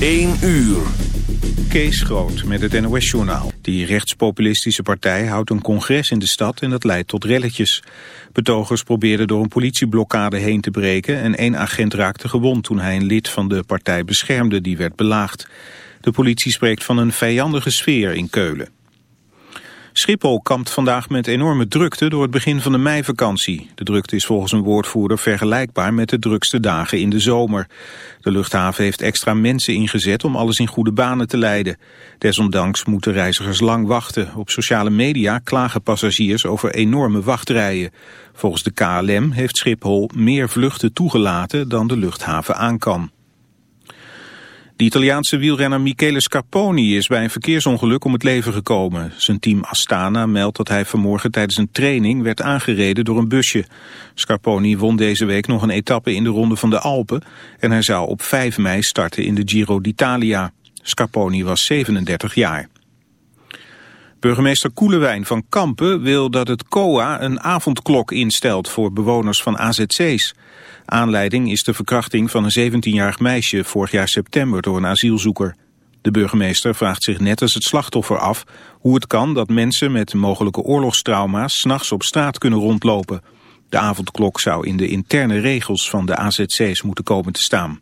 1 uur. Kees Groot met het NOS-journaal. Die rechtspopulistische partij houdt een congres in de stad en dat leidt tot relletjes. Betogers probeerden door een politieblokkade heen te breken... en één agent raakte gewond toen hij een lid van de partij beschermde die werd belaagd. De politie spreekt van een vijandige sfeer in Keulen. Schiphol kampt vandaag met enorme drukte door het begin van de meivakantie. De drukte is volgens een woordvoerder vergelijkbaar met de drukste dagen in de zomer. De luchthaven heeft extra mensen ingezet om alles in goede banen te leiden. Desondanks moeten reizigers lang wachten. Op sociale media klagen passagiers over enorme wachtrijen. Volgens de KLM heeft Schiphol meer vluchten toegelaten dan de luchthaven aan kan. De Italiaanse wielrenner Michele Scarponi is bij een verkeersongeluk om het leven gekomen. Zijn team Astana meldt dat hij vanmorgen tijdens een training werd aangereden door een busje. Scarponi won deze week nog een etappe in de Ronde van de Alpen en hij zou op 5 mei starten in de Giro d'Italia. Scarponi was 37 jaar. Burgemeester Koelewijn van Kampen wil dat het COA een avondklok instelt voor bewoners van AZC's. Aanleiding is de verkrachting van een 17-jarig meisje vorig jaar september door een asielzoeker. De burgemeester vraagt zich net als het slachtoffer af hoe het kan dat mensen met mogelijke oorlogstrauma's s'nachts op straat kunnen rondlopen. De avondklok zou in de interne regels van de AZC's moeten komen te staan.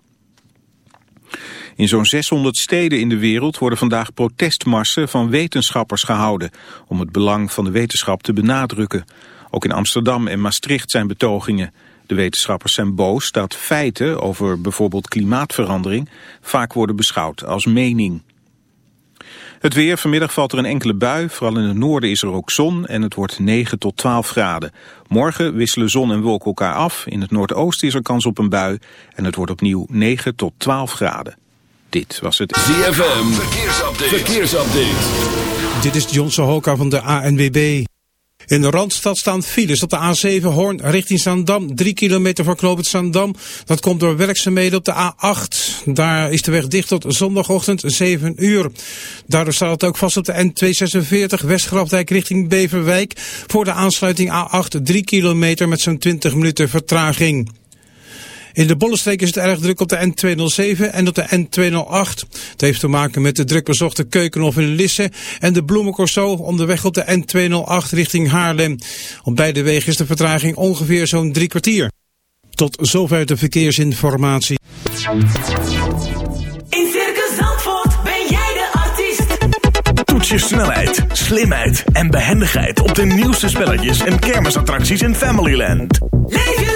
In zo'n 600 steden in de wereld worden vandaag protestmarsen van wetenschappers gehouden om het belang van de wetenschap te benadrukken. Ook in Amsterdam en Maastricht zijn betogingen. De wetenschappers zijn boos dat feiten over bijvoorbeeld klimaatverandering vaak worden beschouwd als mening. Het weer, vanmiddag valt er een enkele bui, vooral in het noorden is er ook zon en het wordt 9 tot 12 graden. Morgen wisselen zon en wolken elkaar af, in het noordoosten is er kans op een bui en het wordt opnieuw 9 tot 12 graden. Dit was het ZFM, verkeersupdate. verkeersupdate. Dit is John Sohoka van de ANWB. In de Randstad staan files op de A7 Hoorn richting Zaandam. Drie kilometer voor knooppunt Zaandam. Dat komt door werkzaamheden op de A8. Daar is de weg dicht tot zondagochtend 7 uur. Daardoor staat het ook vast op de N246 Westgrafdijk richting Beverwijk. Voor de aansluiting A8 3 kilometer met zo'n 20 minuten vertraging. In de Bollenstreek is het erg druk op de N207 en op de N208. Het heeft te maken met de drukbezochte Keukenhof in Lisse en de Bloemencorso onderweg op de N208 richting Haarlem. Op beide wegen is de vertraging ongeveer zo'n drie kwartier. Tot zover de verkeersinformatie. In Circus Zandvoort ben jij de artiest. Toets je snelheid, slimheid en behendigheid op de nieuwste spelletjes en kermisattracties in Familyland. Leef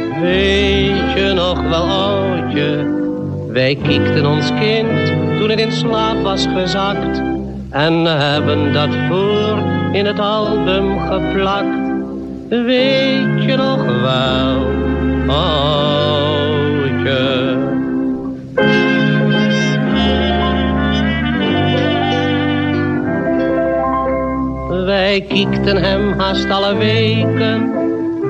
Weet je nog wel oudje, wij kiekten ons kind toen het in slaap was gezakt. En hebben dat voor in het album geplakt. Weet je nog wel, oudje. Wij kiekten hem haast alle weken.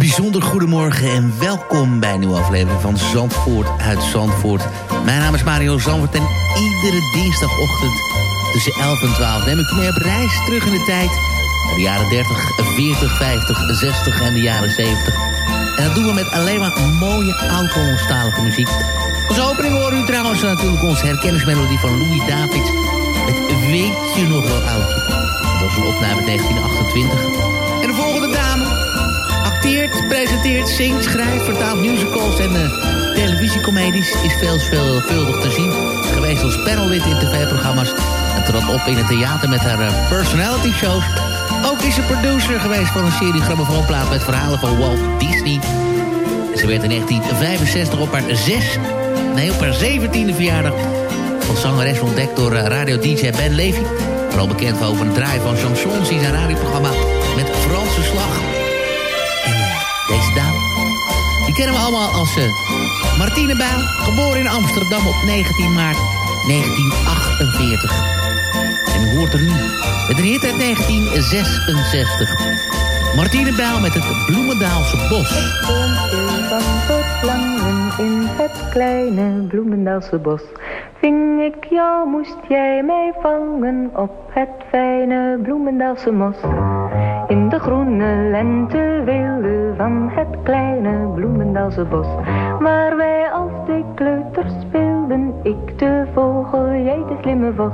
Bijzonder goedemorgen en welkom bij een nieuwe aflevering van Zandvoort uit Zandvoort. Mijn naam is Mario Zandvoort en iedere dinsdagochtend tussen 11 en 12 neem ik mee op reis terug in de tijd. Naar de jaren 30, 40, 50, 60 en de jaren 70. En dat doen we met alleen maar mooie oud-Hollandstalige muziek. Als opening horen u trouwens natuurlijk onze herkenningsmelodie van Louis Davids. Met Weet je nog wel oudje? Dat is een opname uit 1928. En de volgende dame acteert, presenteert, zingt, schrijft, vertaalt musicals en uh, televisiecomedies. Is veel, veelvuldig te zien. Geweest als panellid in tv-programma's. En trad op in het theater met haar uh, personality shows. Ook is ze producer geweest van een serie grammofoonplaat met verhalen van Walt Disney. Ze werd in 1965 op haar zes, nee op haar zeventiende verjaardag als zangeres ontdekt door uh, radio-dj Ben Levy. Vooral bekend over het draaien van chansons in zijn radioprogramma met Franse slag. Die kennen we allemaal als uh, Martine Bijl. Geboren in Amsterdam op 19 maart 1948. En hoort er nu Met een hit uit 1966. Martine Bijl met het Bloemendaalse Bos. Boompje van verlangen in het kleine Bloemendaalse bos. Ving ik jou, moest jij mij vangen op het fijne Bloemendaalse mos. In de groene lenteweelde van het kleine Bloemendaalse bos. Waar wij als de kleuters speelden, ik de vogel, jij de slimme vos.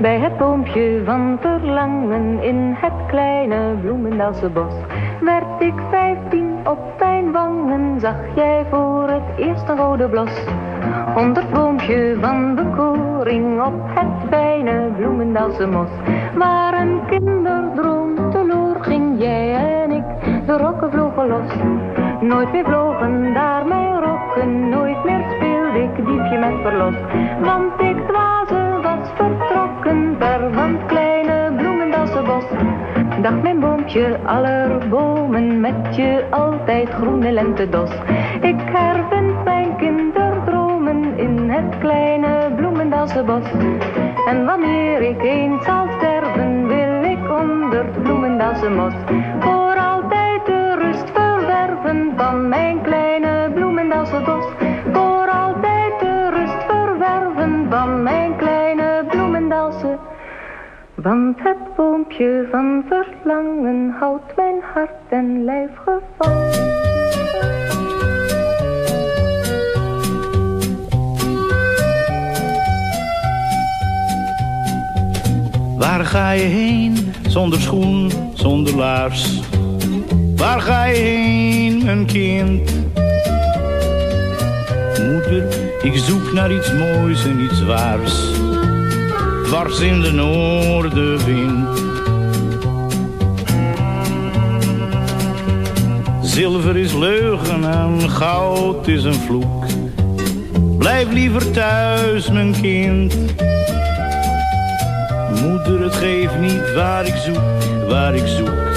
Bij het boompje van verlangen in het kleine Bloemendaalse bos. Werd ik vijftien op mijn wangen, zag jij voor het eerst een rode blos. Onder het boompje van bekoring op het fijne Bloemendaalse mos. Waar een kinderdroom ging jij en ik, de rokken vlogen los. Nooit meer vlogen daar mijn rokken, nooit meer speelde ik diefje met verlos. Want ik dwaze was vertrokken, ver van het kleine Bloemendaalse bos. Dacht mijn boompje aller bomen met je altijd groene lentedos. Ik hervind mijn kinderdromen in het kleine Bloemendaalse bos. En wanneer ik eens zal sterven, wil ik onder het Bloemendaalse mos. Van mijn kleine Bloemendaalse bos. Voor altijd de rust verwerven van mijn kleine Bloemendaalse want het boompje van verlangen houdt mijn hart en lijf gevangen. Waar ga je heen zonder schoen, zonder laars? Waar ga je heen, mijn kind? Moeder, ik zoek naar iets moois en iets waars. Dwars in de noordenwind. Zilver is leugen en goud is een vloek. Blijf liever thuis, mijn kind. Moeder, het geeft niet waar ik zoek, waar ik zoek.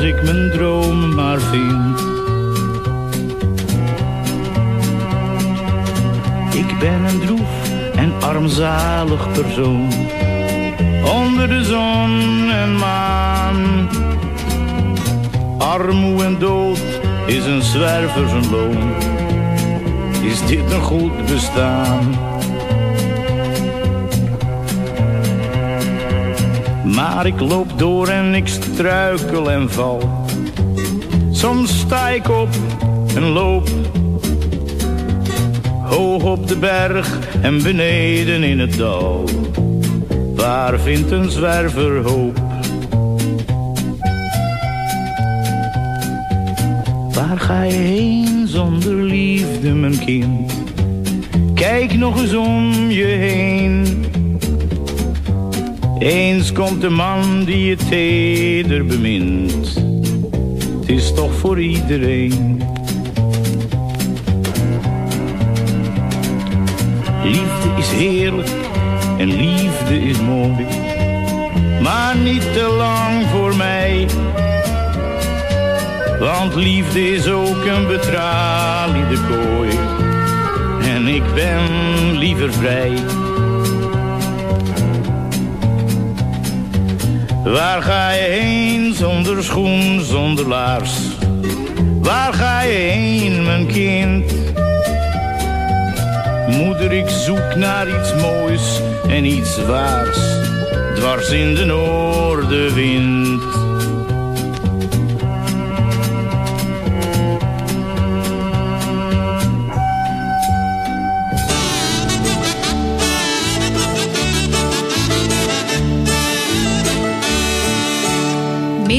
Als ik mijn droom maar vind. Ik ben een droef en armzalig persoon. Onder de zon en maan. Armoe en dood is een zwerver zijn loon. Is dit een goed bestaan? Maar ik loop door en ik struikel en val. Soms sta ik op en loop. Hoog op de berg en beneden in het dal. Waar vindt een zwerver hoop? Waar ga je heen zonder liefde, mijn kind? Kijk nog eens om je heen. Eens komt de man die je teder bemint. Het is toch voor iedereen. Liefde is heerlijk en liefde is mooi. Maar niet te lang voor mij. Want liefde is ook een betraliede kooi. En ik ben liever vrij. Waar ga je heen zonder schoen, zonder laars? Waar ga je heen, mijn kind? Moeder, ik zoek naar iets moois en iets waars. Dwars in de noordenwind.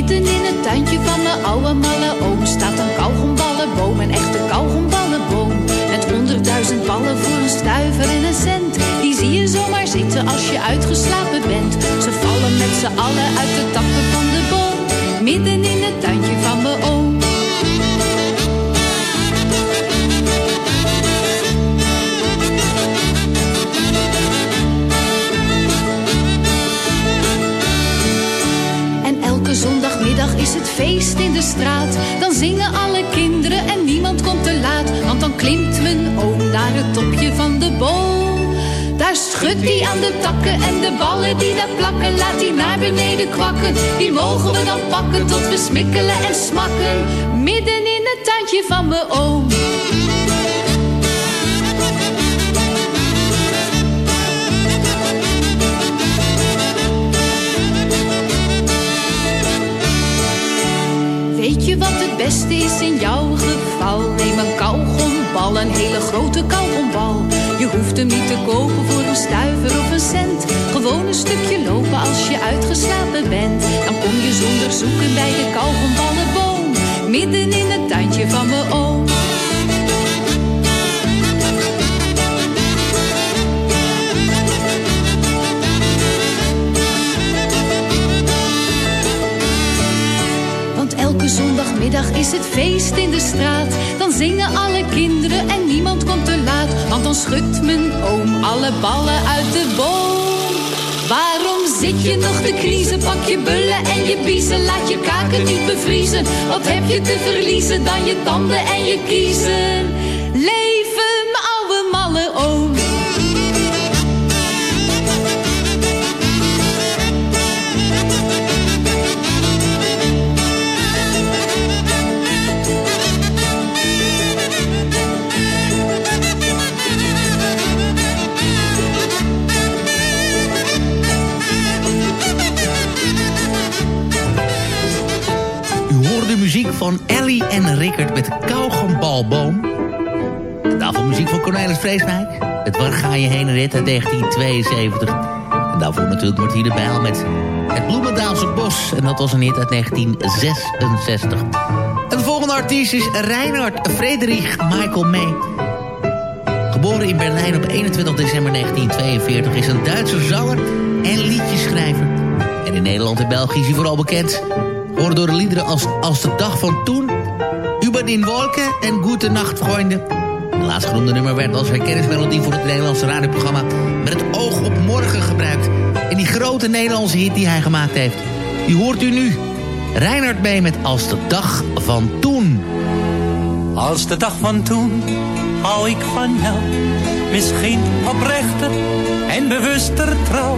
Midden in het tuintje van mijn oude malle oom staat een kauwgomballenboom, een echte kauwgomballenboom. Met honderdduizend ballen voor een stuiver en een cent. Die zie je zomaar zitten als je uitgeslapen bent. Ze vallen met z'n allen uit de takken van de boom. Midden in het tuintje het feest in de straat. Dan zingen alle kinderen en niemand komt te laat. Want dan klimt mijn oom naar het topje van de boom. Daar schudt hij aan de takken en de ballen die daar plakken, laat hij naar beneden kwakken. Die mogen we dan pakken tot we smikkelen en smakken. Midden in het tuintje van mijn oom. Is het feest in de straat. Dan zingen alle kinderen en niemand komt te laat. Want dan schudt mijn oom alle ballen uit de boom. Waarom zit je nog te kniezen? Pak je bullen en je biezen. Laat je kaken niet bevriezen. Wat heb je te verliezen dan je tanden en je kiezen? Van Ellie en Rickert met Kauwgombalboom. En daarvoor muziek van Cornelis Vreeswijk. Het Waar ga je heen rit uit 1972. En daarvoor natuurlijk Martine Bijl met Het Bloemendaalse Bos. En dat was een hit uit 1966. En de volgende artiest is Reinhard Frederich Michael May. Geboren in Berlijn op 21 december 1942 is een Duitse zanger en liedjeschrijver. En in Nederland en België is hij vooral bekend Horen door de liederen als, als de dag van toen... Über den Wolken en Gute Nacht, Vrienden. De laatstgenoemde nummer werd als herkenningsmelodie voor het Nederlandse radioprogramma... met het oog op morgen gebruikt. En die grote Nederlandse hit die hij gemaakt heeft... die hoort u nu. Reinhard mee met Als de dag van toen. Als de dag van toen hou ik van jou. Misschien oprechter en bewuster trouw.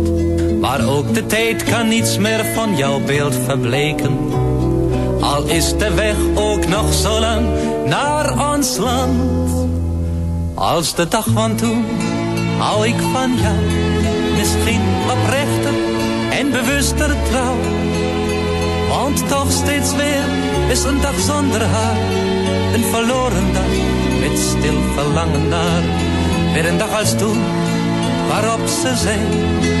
Maar ook de tijd kan niets meer van jouw beeld verbleken. Al is de weg ook nog zo lang naar ons land. Als de dag van toen hou ik van jou. Misschien oprechter en bewuster trouw. Want toch steeds weer is een dag zonder haar. Een verloren dag met stil verlangen naar. Weer een dag als toen waarop ze zei.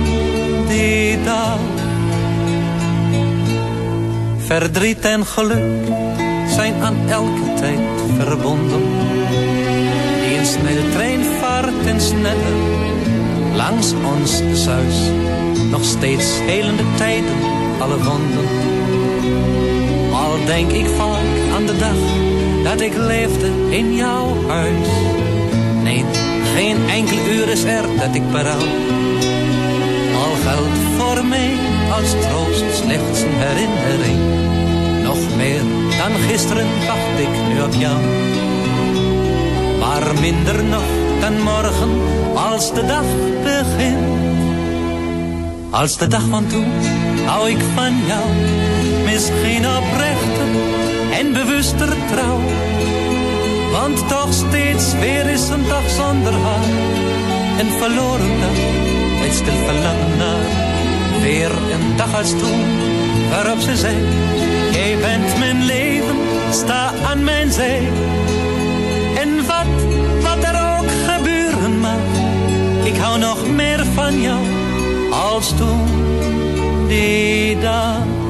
Verdriet en geluk zijn aan elke tijd verbonden. Die een snelle trein vaart en sneller langs ons zuis. Nog steeds helende tijden, alle wonden. Al denk ik vaak aan de dag dat ik leefde in jouw huis. Nee, geen enkel uur is er dat ik berouw. Geldt voor mij als troost slechts een herinnering. Nog meer dan gisteren wacht ik nu op jou. Maar minder nog dan morgen als de dag begint. Als de dag van toen hou ik van jou. Misschien oprechter en bewuster trouw. Want toch steeds weer is een dag zonder haar. Een verloren dag met stil verlangen naar. Weer een dag als toen waarop ze zei. Jij bent mijn leven, sta aan mijn zij. En wat, wat er ook gebeuren mag. Ik hou nog meer van jou als toen die dag.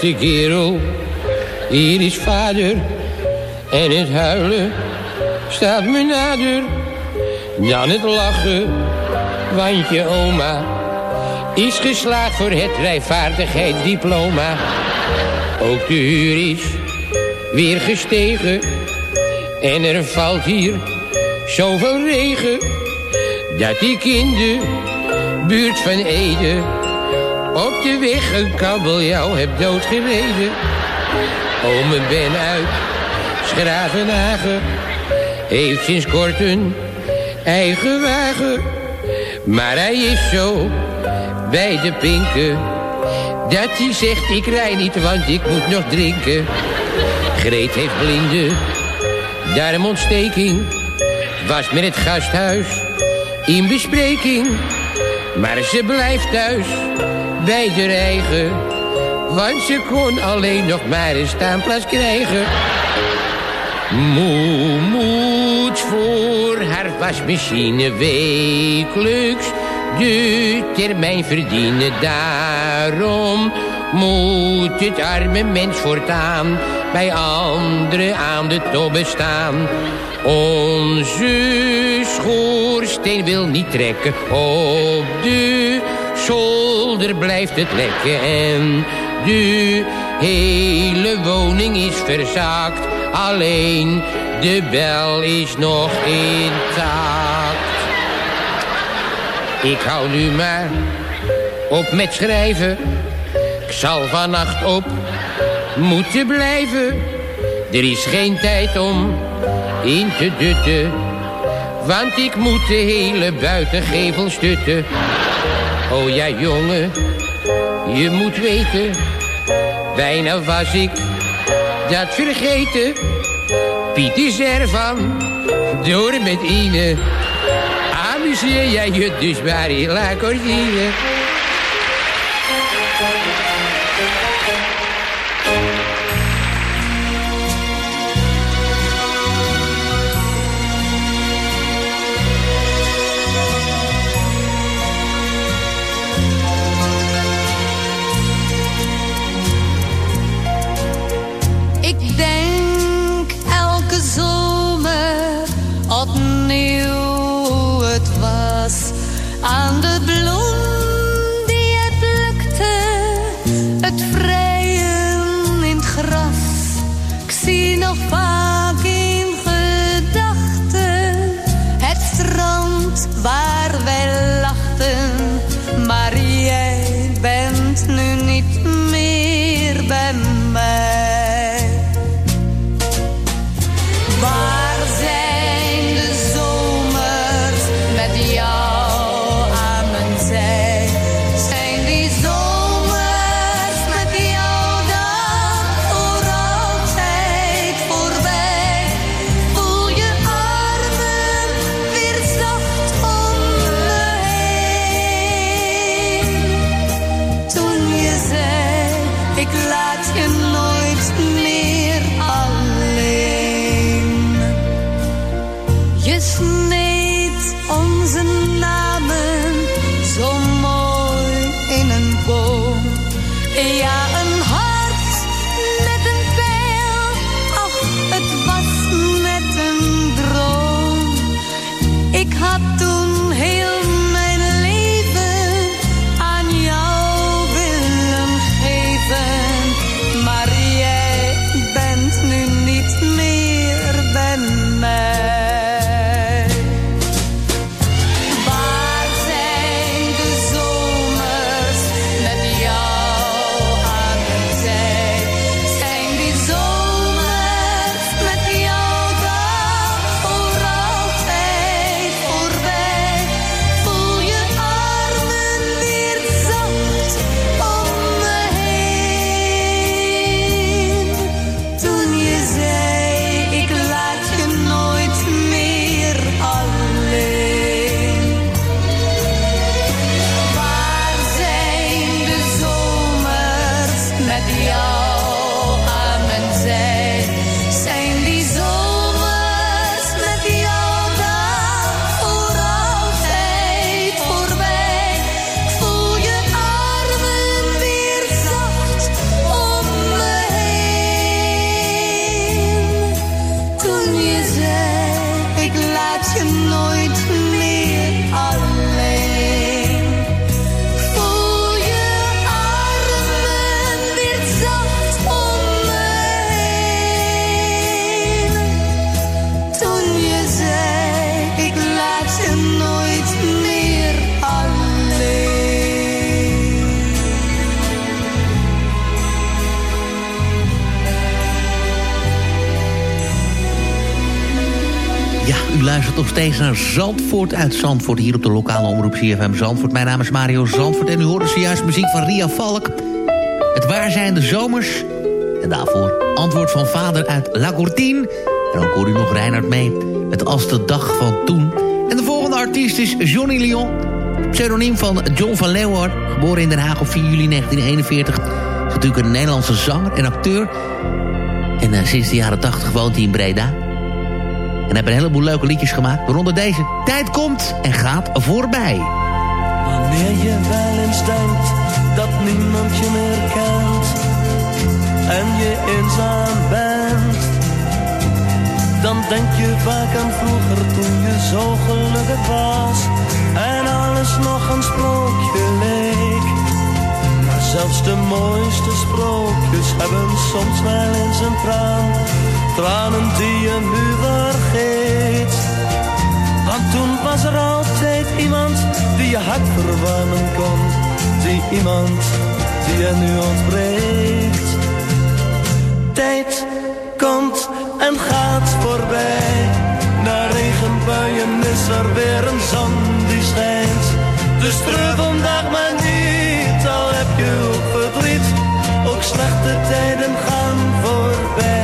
Beste kerel, hier is vader. En het huilen staat me nader dan het lachen. Want je oma is geslaagd voor het rijvaardigheidsdiploma. Ook de huur is weer gestegen. En er valt hier zoveel regen. Dat ik in de buurt van Ede op de weg een kabeljauw heb doodgereden. Ome Ben uit Schravenhagen heeft sinds kort een eigen wagen. Maar hij is zo bij de pinken dat hij zegt ik rij niet want ik moet nog drinken. Greet heeft blinde darmontsteking, was met het gasthuis in bespreking. Maar ze blijft thuis bij de eigen. Want ze kon alleen nog maar een staanplaats krijgen. Moe moet voor haar wasmachine wekelijks de termijn verdienen. Daarom moet het arme mens voortaan bij anderen aan de tobbe staan. Onze schoorsteen wil niet trekken op de zolder blijft het lekken en de hele woning is verzaakt. Alleen de bel is nog intact. Ik hou nu maar op met schrijven. Ik zal vannacht op moeten blijven. Er is geen tijd om in te dutten. Want ik moet de hele buitengevel stutten. Oh ja, jongen, je moet weten, bijna was ik dat vergeten. Piet is ervan, door met Ine. Amuseer jij je dus maar in La Cordine. Opnieuw hoe het was aan de steeds naar Zandvoort uit Zandvoort... hier op de lokale omroep CFM Zandvoort. Mijn naam is Mario Zandvoort en u hoorde zojuist muziek van Ria Valk. Het Waar zijn de zomers? En daarvoor antwoord van vader uit La Courtine. En ook hoor u nog Reinhard mee met Als de dag van toen. En de volgende artiest is Johnny Leon. Pseudoniem van John van Leeuwen. Geboren in Den Haag op 4 juli 1941. Is natuurlijk een Nederlandse zanger en acteur. En eh, sinds de jaren 80 woont hij in Breda. En hebben een heleboel leuke liedjes gemaakt. Waaronder deze. Tijd komt en gaat voorbij. Wanneer je wel eens denkt dat niemand je meer kent en je eenzaam bent, dan denk je vaak aan vroeger toen je zo gelukkig was en alles nog een sprookje leek. Maar zelfs de mooiste sprookjes hebben soms wel eens een traan, tranen die je nu vergeet. Want toen was er altijd iemand die je hart verwarmen kon. Die iemand die je nu ontbreekt. Tijd komt en gaat voorbij. Na regenbuien is er weer een zon die schijnt. Dus treur vandaag maar niet, al heb je ook verdriet. Ook slechte tijden gaan voorbij.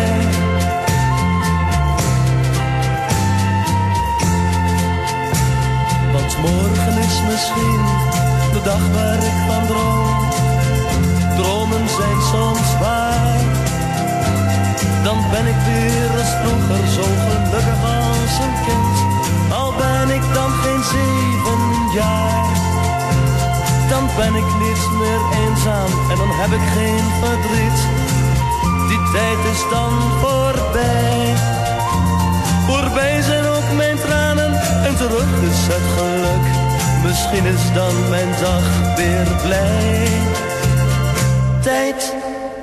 Misschien de dag waar ik van droom. Dromen zijn soms waar. Dan ben ik weer als vroeger zo gelukkig als een kind. Al ben ik dan geen zeven jaar. Dan ben ik niet meer eenzaam en dan heb ik geen verdriet. Die tijd is dan voorbij. Voorbij zijn ook mijn tranen en terug is het geluk. Misschien is dan mijn dag weer blij. Tijd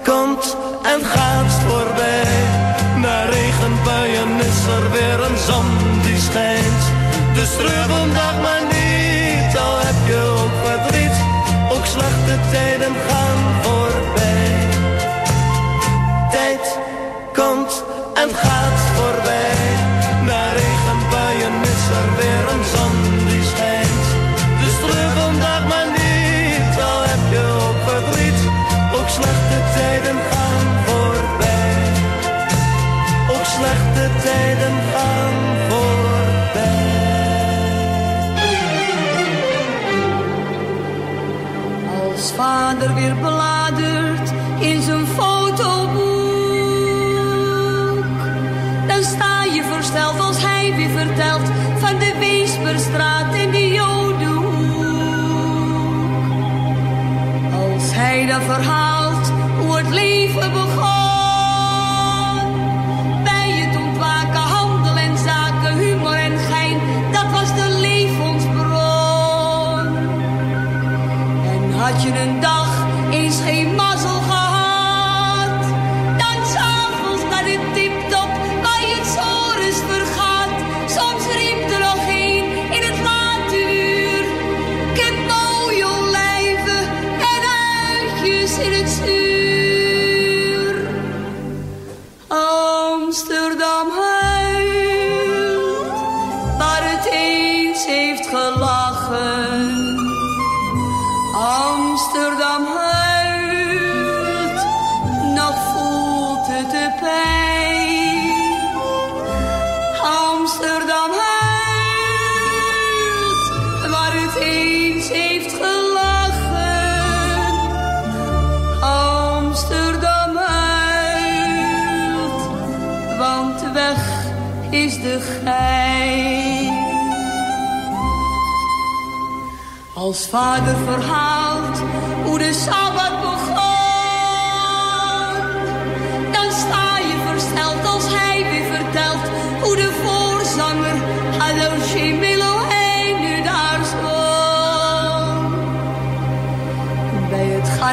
komt en gaat voorbij. Na regenbuien is er weer een zon die schijnt. Dus treur vandaag maar niet, al heb je ook verdriet. Ook slechte tijden gaan voorbij.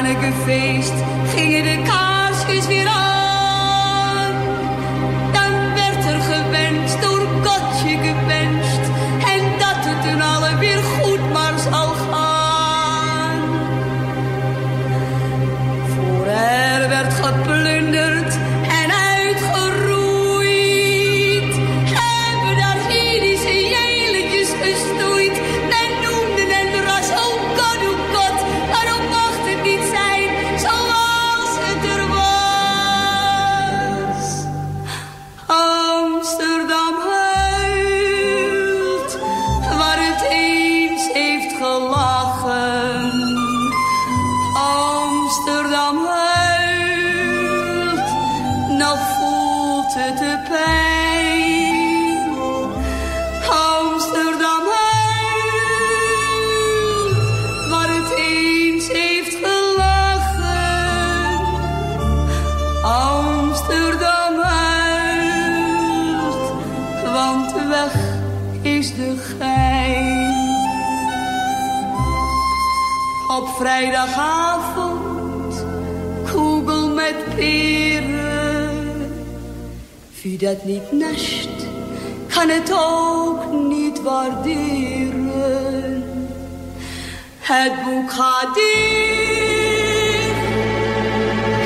Bij het Gannekefeest gingen de kaarsjes weer aan. Dat niet nascht, kan het ook niet waarderen. Het boek gaat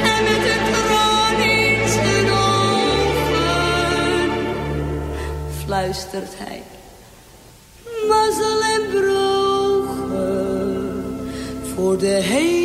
en met een traan in zijn ogen fluistert hij. Mazzel en brogen voor de hele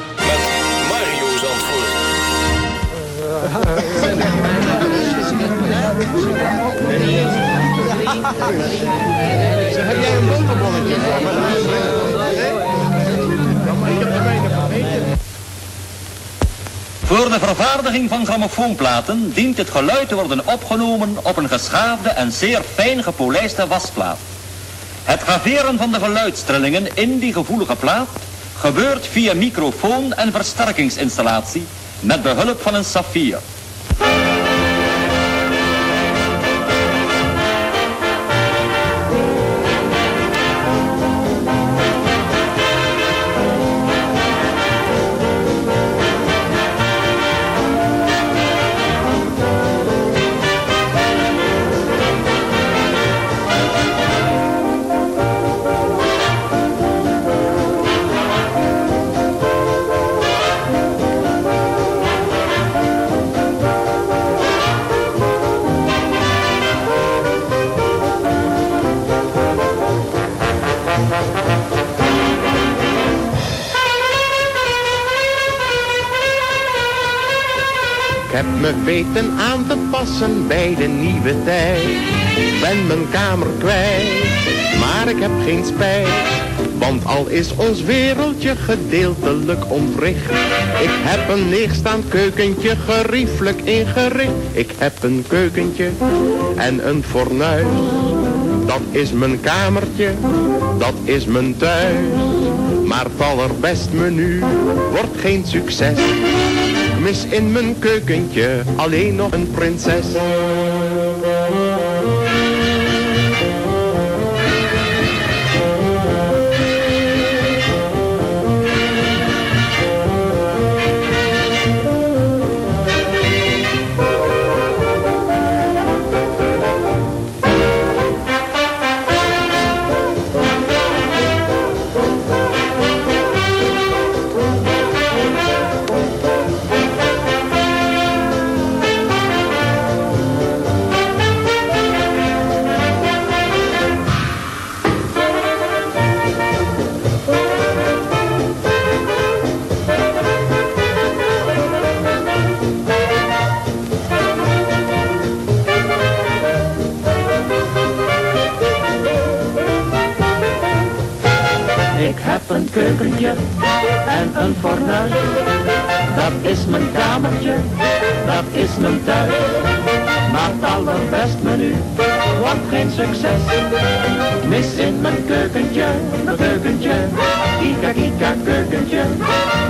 Heb jij een boterbonnetje voor Voor de vervaardiging van grammofoonplaten dient het geluid te worden opgenomen op een geschaafde en zeer fijn gepolijste wasplaat. Het graveren van de geluidstrillingen in die gevoelige plaat gebeurt via microfoon en versterkingsinstallatie met behulp van een saffier. Weten aan te passen bij de nieuwe tijd. Ben mijn kamer kwijt, maar ik heb geen spijt. Want al is ons wereldje gedeeltelijk ontwricht. Ik heb een leegstaand keukentje geriefelijk ingericht. Ik heb een keukentje en een fornuis. Dat is mijn kamertje, dat is mijn thuis. Maar het allerbest menu wordt geen succes. Mis in mijn keukentje alleen nog een prinses. Ik heb een keukentje en een fornuis. Dat is mijn kamertje, dat is mijn thuis. Maar het allerbest menu wordt geen succes. Mis in mijn keukentje, mijn keukentje. Kika kika keukentje.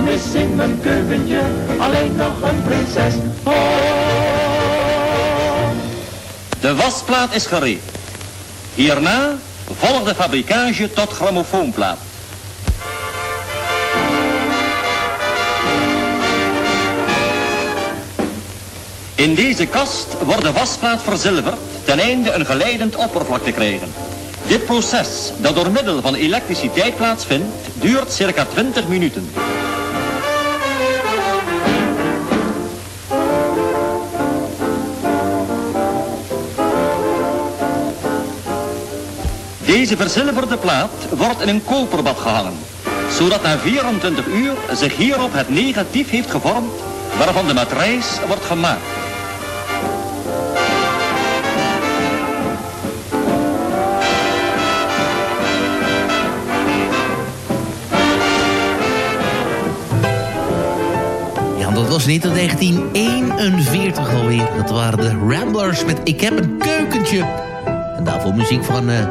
Mis in mijn keukentje, alleen nog een prinses. De wasplaat is gereed. Hierna volgt de fabrikage tot grammofoonplaat. In deze kast wordt de wasplaat verzilverd ten einde een geleidend oppervlak te krijgen. Dit proces, dat door middel van elektriciteit plaatsvindt, duurt circa 20 minuten. Deze verzilverde plaat wordt in een koperbad gehangen, zodat na 24 uur zich hierop het negatief heeft gevormd waarvan de matrijs wordt gemaakt. Was niet in 1941 alweer. Dat waren de Ramblers met Ik heb een keukentje. En daarvoor muziek van eh,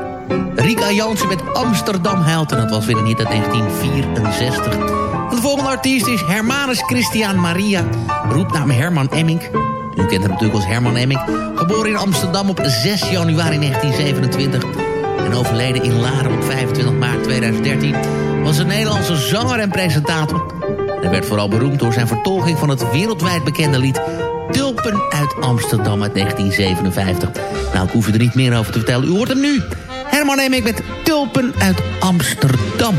Rika Jansen met Amsterdam Huilt. En dat was weer uit 1964. En de volgende artiest is Hermanus Christian Maria. Roepnaam Herman Emmink. U kent hem natuurlijk als Herman Emmink. Geboren in Amsterdam op 6 januari 1927. En overleden in Laren op 25 maart 2013. Was een Nederlandse zanger en presentator. Hij werd vooral beroemd door zijn vertolking van het wereldwijd bekende lied... Tulpen uit Amsterdam uit 1957. Nou, ik hoef er niet meer over te vertellen. U hoort hem nu. Herman Emmink met Tulpen uit Amsterdam.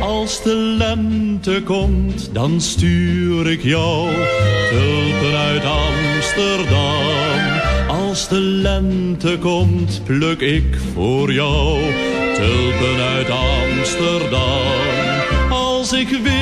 Als de lente komt, dan stuur ik jou tulpen uit Amsterdam. Als de lente komt, pluk ik voor jou tulpen uit Amsterdam. Als ik breng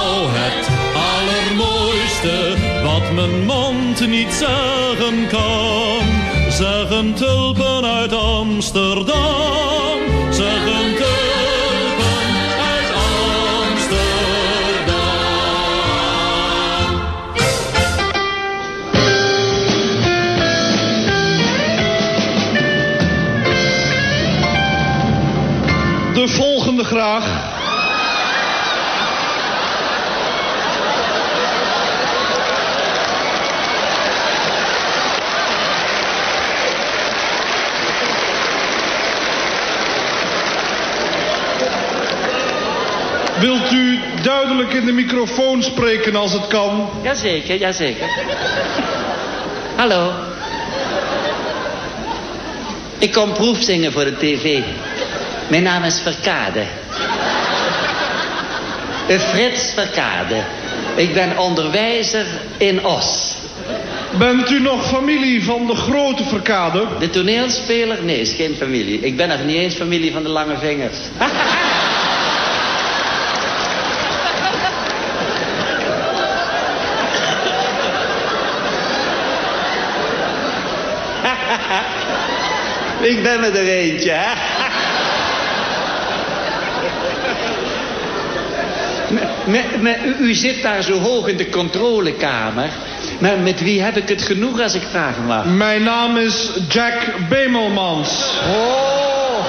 Mijn mond niet zeggen kan. Zeggen tulpen uit Amsterdam. Zeggen tulpen uit Amsterdam. De volgende graag. Wilt u duidelijk in de microfoon spreken als het kan? Jazeker, jazeker. Hallo. Ik kom proefzingen voor de tv. Mijn naam is Verkade. Eh, Frits Verkade. Ik ben onderwijzer in Os. Bent u nog familie van de grote Verkade? De toneelspeler? Nee, is geen familie. Ik ben nog niet eens familie van de lange vingers. Ik ben er eentje, hè? Me- me- u zit daar zo hoog in de controlekamer. Maar met wie heb ik het genoeg als ik vragen mag? Mijn naam is Jack Bemelmans. Oh,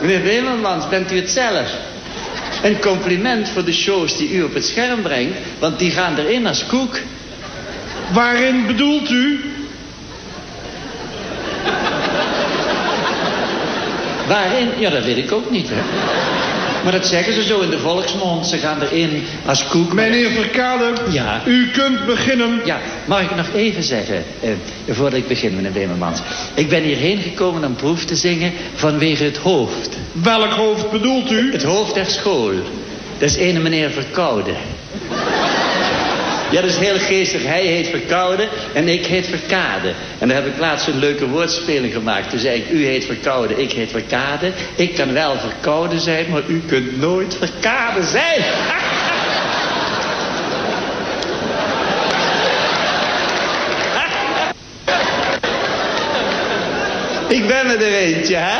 meneer Bemelmans, bent u het zelf? Een compliment voor de shows die u op het scherm brengt, want die gaan erin als koek. Waarin bedoelt u? Waarin? Ja, dat weet ik ook niet, hè. Maar dat zeggen ze zo in de volksmond. Ze gaan erin als koek. Meneer Verkade, Ja. u kunt beginnen. Ja, mag ik nog even zeggen, eh, voordat ik begin, meneer Bemelmans. Ik ben hierheen gekomen om proef te zingen vanwege het hoofd. Welk hoofd bedoelt u? Het hoofd der school. Dat is ene meneer Verkoude. Ja, dat is heel geestig. Hij heet Verkoude en ik heet Verkade. En daar heb ik laatst een leuke woordspeling gemaakt. Toen zei ik, u heet Verkoude, ik heet Verkade. Ik kan wel Verkoude zijn, maar u kunt nooit Verkade zijn. ik ben er er eentje, hè?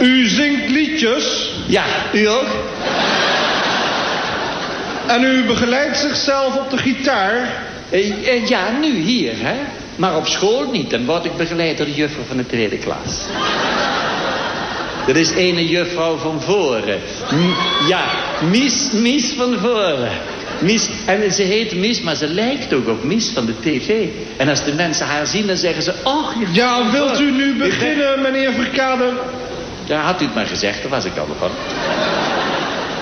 U zingt liedjes. Ja, u ook? En u begeleidt zichzelf op de gitaar. Eh, ja, nu hier, hè? Maar op school niet. Dan word ik begeleid door de juffrouw van de tweede klas. Dat is ene juffrouw van voren. M- ja, Mies, Mies van voren. Mies, en ze heet Mies, maar ze lijkt ook op Mies van de tv. En als de mensen haar zien, dan zeggen ze... Och, juffrouw Ja, wilt u Voren." nu beginnen, meneer Verkade? Ja, had u het maar gezegd, daar was ik al van.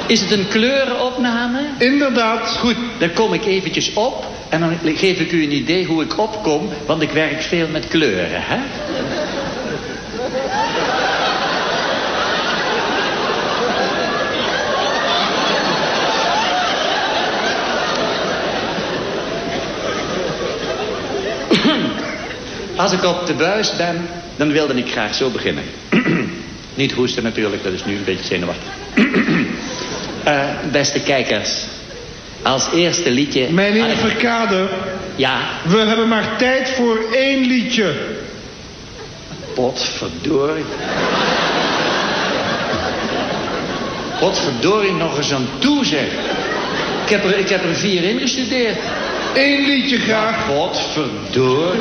Is het een kleurenopname? Inderdaad. Goed, dan kom ik eventjes op en dan geef ik u een idee hoe ik opkom, want ik werk veel met kleuren, hè? Als ik op de buis ben, dan wilde ik graag zo beginnen. Niet hoesten natuurlijk, dat is nu een beetje zenuwachtig. Eh, beste kijkers, als eerste liedje... Meneer Verkade, Ja, we hebben maar tijd voor één liedje. potverdorie. Potverdorie nog eens aan toe, zeg. Ik heb er, ik heb er vier in gestudeerd. Eén liedje graag. Potverdorie.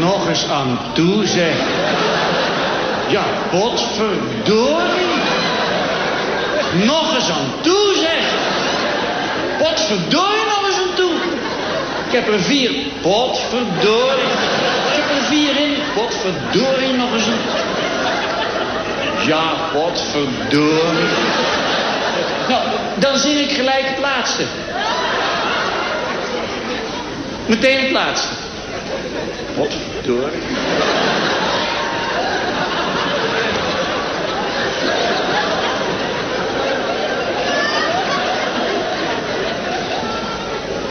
Nog eens aan toe, zeg. Ja, potverdorie. Nog eens aan toe, zeg. Potverdorie nog eens aan toe. Ik heb er vier. Potverdorie. Ik heb er vier in. Potverdorie nog eens aan Ja, potverdorie. Nou, Dan zing ik gelijk het laatste. Meteen het laatste. Hop,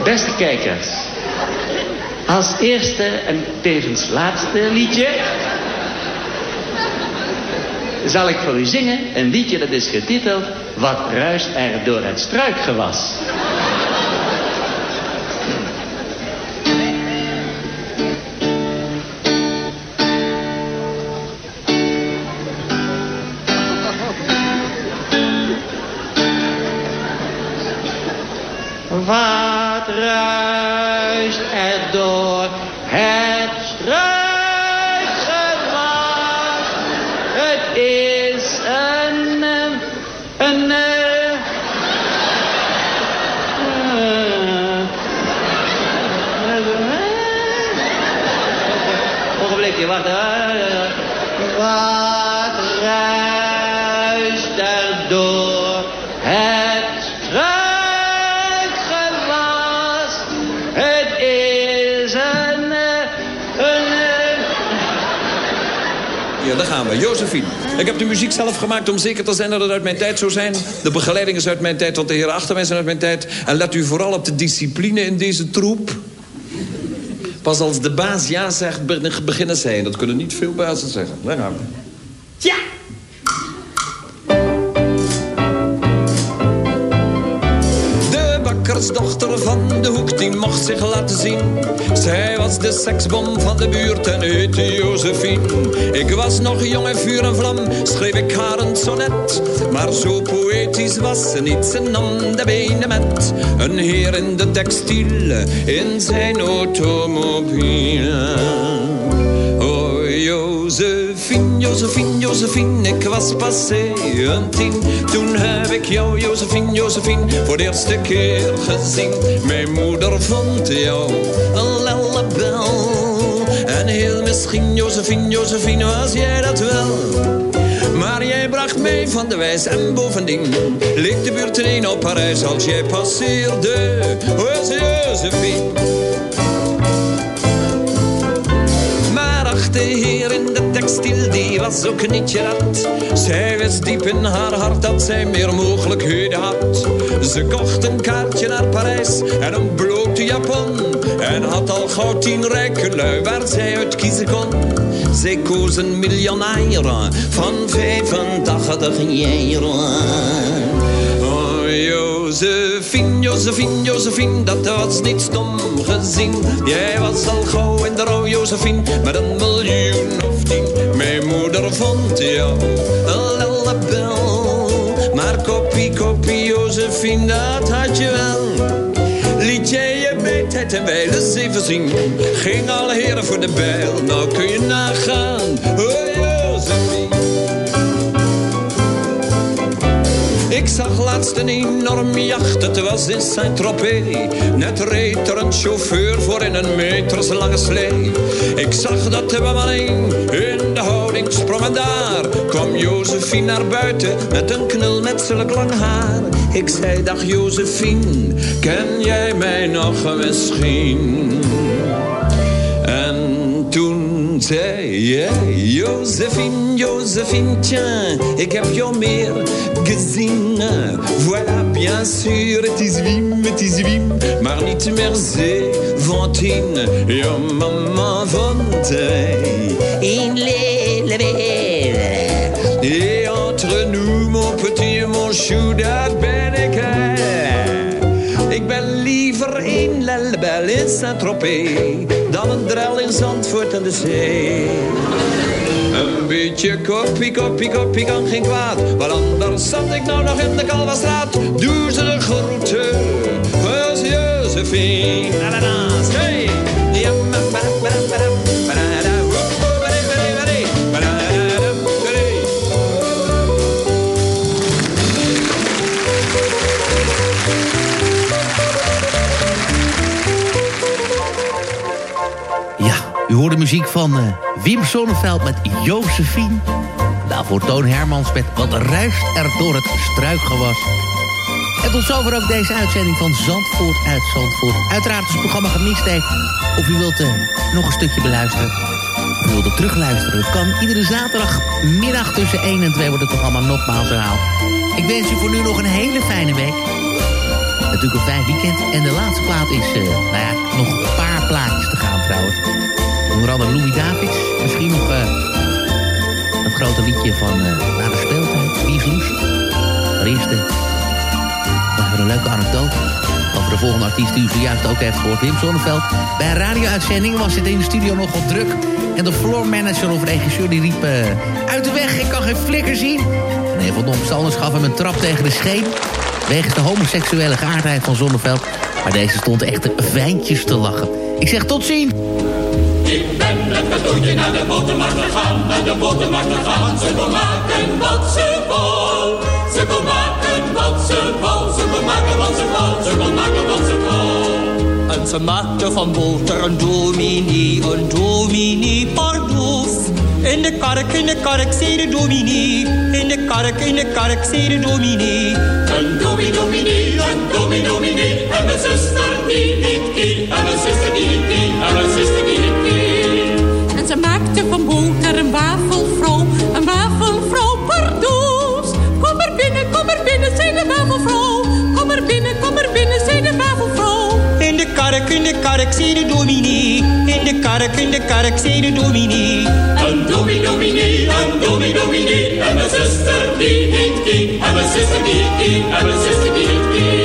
Beste kijkers, als eerste en tevens laatste liedje zal ik voor u zingen een liedje dat is getiteld Wat ruist er door het struikgewas. Wat ruist er door We. Josephine. Ik heb de muziek zelf gemaakt om zeker te zijn dat het uit mijn tijd zou zijn. De begeleiding is uit mijn tijd, want de heren achter mij zijn uit mijn tijd. En let u vooral op de discipline in deze troep. Pas als de baas ja zegt, be- beginnen zij. En dat kunnen niet veel bazen zeggen. Daar gaan we. Ja! De bakkersdochter zich zien. Zij was de seksbom van de buurt en heette Josephine. Ik was nog jong en vuur en vlam, schreef ik haar een sonnet. Maar zo poëtisch was ze niet, ze nam de benen met. Een heer in de textiel, in zijn automobiel. Oh, Josephine, Josephine, Josephine, ik was passé een tien. Toen heb ik jou, Josephine, Josephine, voor de eerste keer gezien. Mijn moeder vond jou een lellebel. En heel misschien, Josephine, Josephine, was jij dat wel. Maar jij bracht mij van de wijs en bovendien leek de buurt in op Parijs als jij passeerde. Was Josephine. Maar ach, de textiel, die was ook niet gerat. Zij wist diep in haar hart dat zij meer mogelijkheden had. Ze kocht een kaartje naar Parijs en een blote japon. En had al gauw tien rijke lui waar zij uit kiezen kon. Zij koos een miljonair van 85 jaar. Josephine, Josephine, Josephine, dat was niet stom gezien. Jij was al gauw in de rouw, Josephine, met een miljoen Mijn moeder vond jou een lellebel. Maar kopie, kopie, Josephine, dat had je wel. Liet jij je bij tijd en wijle zeven zien. Ging alle heren voor de bijl, nou kun je nagaan. Oh, Ik zag laatst een enorme jacht, het was in Saint-Tropez. Net reed er een chauffeur voor in een meterslange slee. Ik zag dat de alleen in de houding sprong en daar kwam Josephine naar buiten met een knul met lang haar. Ik zei, dag Josephine, ken jij mij nog misschien? En toen zei jij, Josephine, Josephine, tiens, ik heb jou meer gezien. Voilà, bien sûr, het is Wim, het is Wim, maar niet meer Zeventien. Jouw mama vond hij in Lelewele. Et entre nous, mon petit, mon chou, dat ben ik al. Ik ben liever in Lellebel in Saint-Tropez dan een drel in Zandvoort aan de zee. Een beetje koppie, koppie, koppie kan geen kwaad. Want anders zat ik nou nog in de Kalverstraat. Doe ze de groeten, was Josephine. Ja, u hoort de muziek van eh, Wim Sonneveld met Josephine. Daarvoor Toon Hermans met Wat ruist er door het struikgewas. En tot zover ook deze uitzending van Zandvoort uit Zandvoort. Uiteraard als het programma gemist heeft... of u wilt eh, nog een stukje beluisteren... of u wilt terugluisteren... kan iedere zaterdagmiddag tussen 1 en 2 wordt het programma nogmaals herhaald. Ik wens u voor nu nog een hele fijne week. Natuurlijk een fijn weekend. En de laatste plaat is, eh, nou ja, nog een paar plaatjes te gaan trouwens. Onder andere Louis Davids. Misschien nog uh, het grote liedje van uh, Na de speeltijd. Wie is Loes? Maar eerst we een leuke anekdote. Over de volgende artiest die u zojuist ook heeft gehoord. Wim Sonneveld. Bij een radio-uitzending was het in de studio nogal druk. En de floormanager of regisseur die riep... uit de weg, ik kan geen flikker zien. En een van de omstanders gaf hem een trap tegen de scheen. Wegens de homoseksuele geaardheid van Zonneveld. Maar deze stond echt fijntjes te lachen. Ik zeg tot ziens. Ik ben mijn toetje naar de botermarkt gegaan, naar de botermarkt gegaan. Ze wil maken wat ze wou. Ze wil maken wat ze wou. Ze wil maken wat ze wou. Ze wil maken wat ze wou. En ze maakte van boter een dominee, een dominee pardoes. In de kark, in de kark, zei de dominee. In de kark, in de kark, zei de dominee. Een dominee, dominee, een dominee, dominee. En mijn zuster die niet die. En mijn zuster die kark, in de kark, zei de dominee. In de kark, in de kark, zei de dominee. Een dominee, dominee, een dominee, dominee. En mijn zuster die heet Kie. En mijn zuster die Kie. En mijn zuster die heet Kie.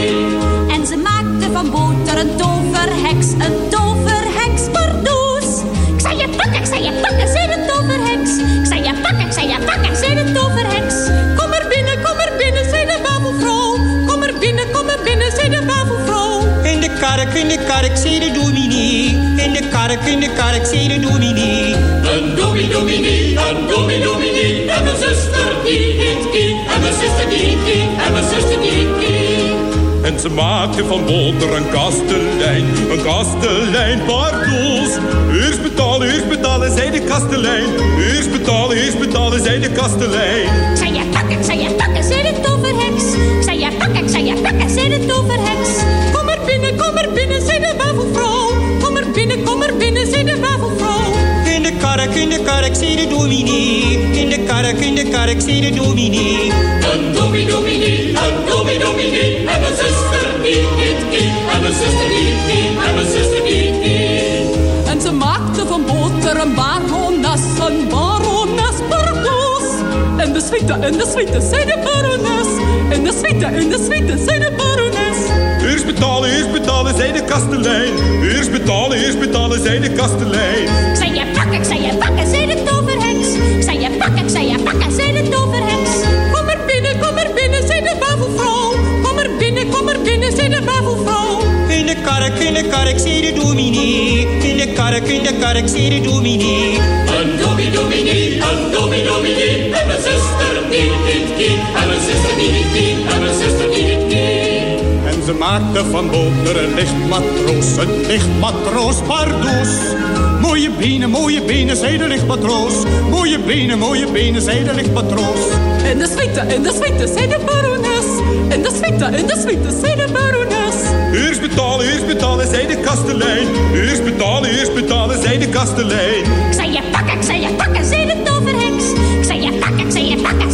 Kark, in de kark, zei de dominee. In de kark, in de kark, zei de dominee. Een dominee, dominee, een dominee, dominee. En mijn zuster die heet Kie. En mijn zuster die heet Kie. En mijn zuster die heet Kie. En ze maakte van boter een kastelein, een kastelein pardoes. Eerst betalen, eerst betalen, zei de kastelein. Eerst betalen, eerst betalen, zei de kastelein. Zei je pakken, zei je pakken, zei de toverheks. Zei je pakken, zei je pakken, zei de toverheks. Er binnen, zei de wafelvrouw. Kom er binnen, kom er binnen, zei de wafelvrouw. In de kark, in de kark, zei de dominee. In de kark, in de kark, zei de dominee. Een dominee, dominee, een dominee, dominee. En mijn zuster die heet Kie. En mijn zuster die heet Kie. En mijn zuster die heet Kie. En ze maakte van boter een barones, een barones pardoes. En de suite, en de suite, zei de barones. En de suite, en de suite, zei de barones. Eerst betalen, eerst betalen, zei de kastelein. Eerst betalen, eerst betalen, zei de kastelein. Ik zei je pakken, ik zei je pakken, zei de toverheks. Ik zei je pakken, ik zei je pakken, zei de toverheks. Kom er binnen, kom er binnen, zei de wafelvrouw. Kom er binnen, kom er binnen, zei de wafelvrouw. In de kark, in de kark, zei de dominee. In de kark, in de kark, zei de dominee. Een dominee, dominee, een dominee, dominee. En mijn zuster die heet Kie. En mijn zuster die heet Kie. Ze maakte van boter een lichtmatroos, een lichtmatroos pardoes. Mooie benen, mooie benen, zei de lichtmatroos. Mooie benen, mooie benen, zei de lichtmatroos. En de suite, en de suite, zei de barones. En de suite, en de suite, zei de barones. Eerst betalen, eerst betalen, zei de kastelein. Eerst betalen, eerst betalen, zei de kastelein. Ik zei je pakken, ik zei je pakken, zei de toverheks. Ik zei je pakken, ik zei je pakken,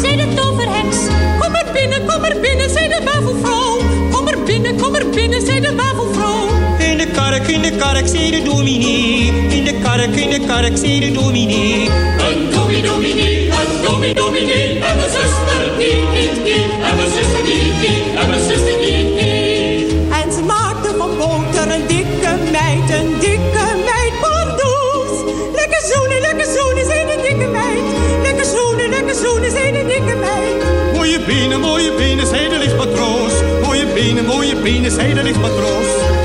kark, in de kark, zei de dominee. In de kark, in de kark, zei de dominee. Een dominee, dominee, een dominee, dominee. En mijn zuster die heet Kie. En mijn zuster die Kie. En mijn zuster die Kie. En ze maakte van boter een dikke meid, een dikke meid pardoes. Lekker zoenen, lekker zoenen, zei de dikke meid. Lekker zoenen, lekker zoenen, zei de dikke meid. Mooie benen, mooie benen, zei de lichtmatroos. Mooie benen, mooie benen, zei de lichtmatroos.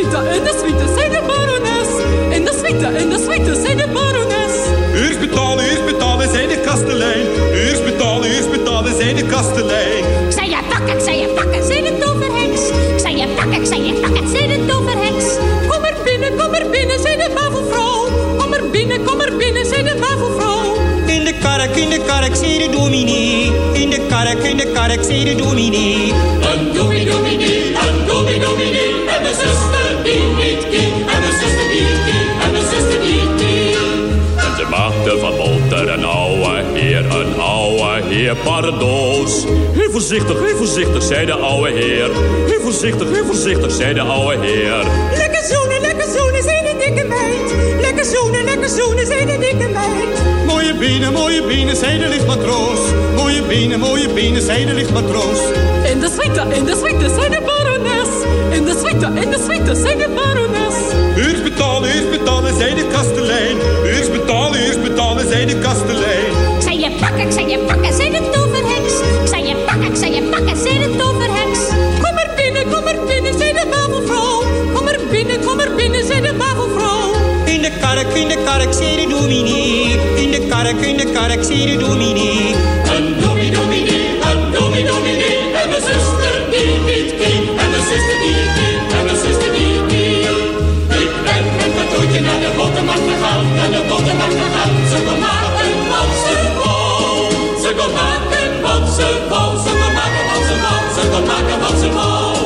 En de suite, en de suite, zei de barones. En de suite, en de suite, zei de barones. Eerst betalen, eerst betalen, zei de kastelein. Eerst betalen, eerst betalen, zei de kastelein. Ik zei je pakken, ik zei je pakken, zei de toverheks. Ik zei je pakken, ik zei je pakken, zei de toverheks. Kom er binnen, kom er binnen, zei de wafelvrouw. Kom er binnen, kom er binnen, zei de wafelvrouw. In de kark, in de kark, zei de dominee. In de kark, in de kark, zei de dominee. Een dominee, dominee, een dominee. En mijn zuster een ouwe heer pardoos. Heel voorzichtig, heel voorzichtig, zei de ouwe heer. Heel voorzichtig, heel voorzichtig, zei de ouwe heer. Lekker zoenen, lekker zoenen, zei de dikke meid. Lekker zoenen, lekker zoenen, zei de dikke meid. Mooie benen, mooie benen, zei de lichtmatroos. Mooie benen, mooie benen, zei de lichtmatroos. In de suite, in de suite, zei de barones. In de suite, in de suite, zei de barones. Eerst betalen, eerst betalen, zei de kastelein. Eerst betalen, eerst betalen, zei de kastelein. Ik zei je pakken, ik zei je pakken, zei de toverheks. Ik zei je pakken, ik zei je pakken, zei de toverheks. Kom er binnen, kom er binnen, zei de bavelvrouw. Kom er binnen, kom er binnen, zei de bavelvrouw. In de kark, in de kark, zei de dominee. In de kark, in de kark, zei de dominee. Een dominee, dominee, een dominee, dominee. En mijn zuster die niet ging. En mijn zuster die ging. Kon maken wat ze wou. Ze kon maken wat ze wou. Ze kon maken wat ze wou.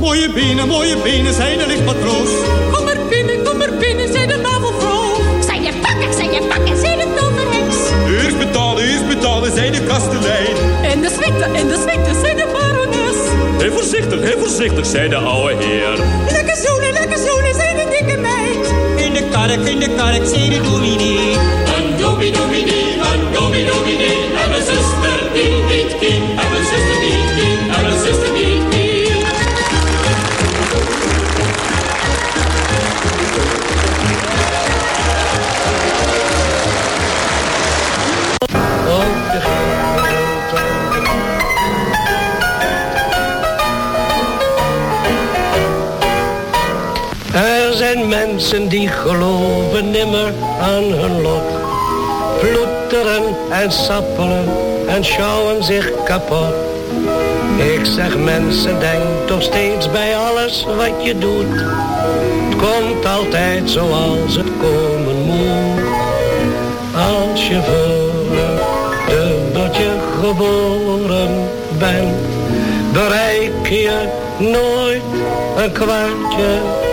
Mooie benen, mooie benen, zei de lichtmatroos. Kom er binnen, kom er binnen, zei de bavelvrouw. Ik zei je pakken, zei je pakken, zei de toverheks. Eerst betalen, eerst betalen, zei de kastelein. In de suite, in de suite, zei de barones. Heel voorzichtig, heel voorzichtig, zei de ouwe heer. Lekker zoenen, lekker zoenen, zei de dikke meid. In de kark, in de kark, zei de dominee. Een dominee, dominee, een dominee, die niet ging. En mijn zuster die ging. En mijn zuster die ging. Er zijn mensen die geloven nimmer aan hun lot. Ploeteren en sappelen en schouwen zich kapot. Ik zeg mensen, denk toch steeds bij alles wat je doet. Het komt altijd zoals het komen moet. Als je voor een dubbeltje geboren bent, bereik je nooit een kwartje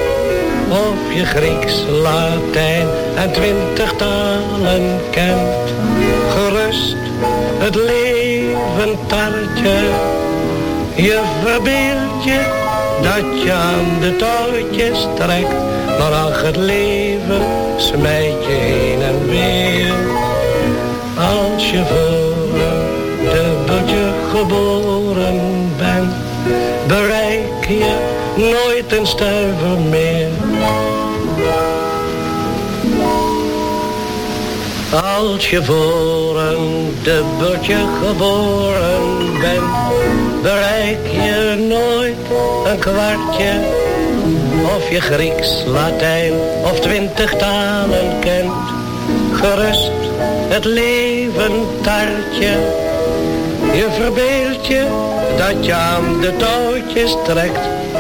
of je Grieks, Latijn en twintig talen kent. Gerust het leven tartje. Je verbeeld je dat je aan de touwtjes trekt. Maar ach, het leven smijt je heen en weer. Als je voor een dubbeltje geboren bent, bereik je nooit een stuiver meer. Als je voor een dubbeltje geboren bent, bereik je nooit een kwartje. Of je Grieks, Latijn of twintig talen kent. Gerust het leven tartje. Je verbeeld je dat je aan de touwtjes trekt.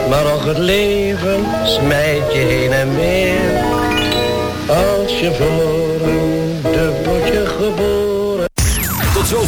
Maar ook het leven smijt je heen en weer. Als je voor